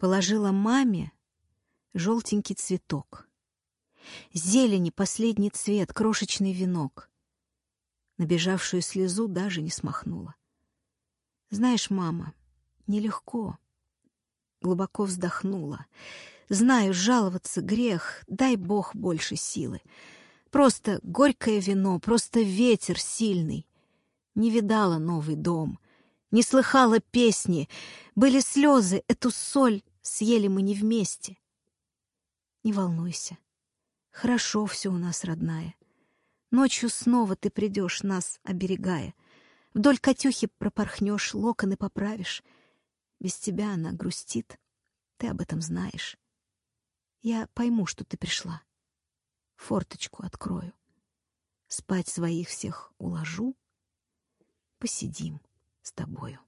Положила маме желтенький цветок. Зелени последний цвет, крошечный венок. Набежавшую слезу даже не смахнула. Знаешь, мама, нелегко. Глубоко вздохнула. Знаю, жаловаться грех, дай Бог больше силы. Просто горькое вино, просто ветер сильный. Не видала новый дом, не слыхала песни. Были слезы, эту соль съели мы не вместе. Не волнуйся, хорошо все у нас, родная. Ночью снова ты придешь, нас оберегая. Вдоль Катюхи пропорхнешь, локоны поправишь. Без тебя она грустит, ты об этом знаешь. Я пойму, что ты пришла. Форточку открою. Спать своих всех уложу. Посидим с тобою.